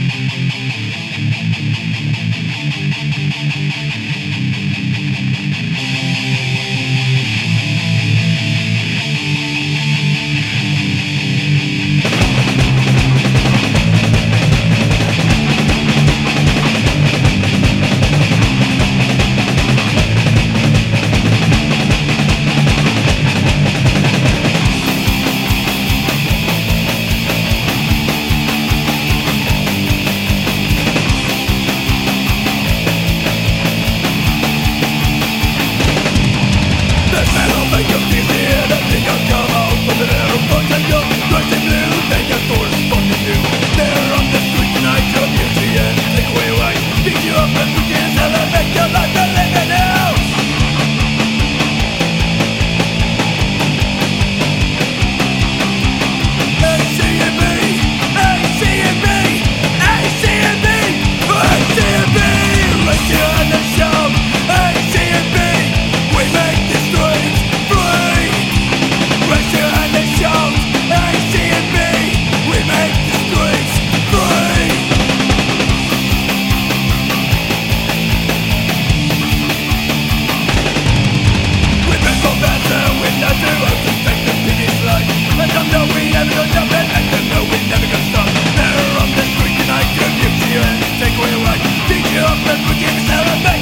Thank Get celebrate.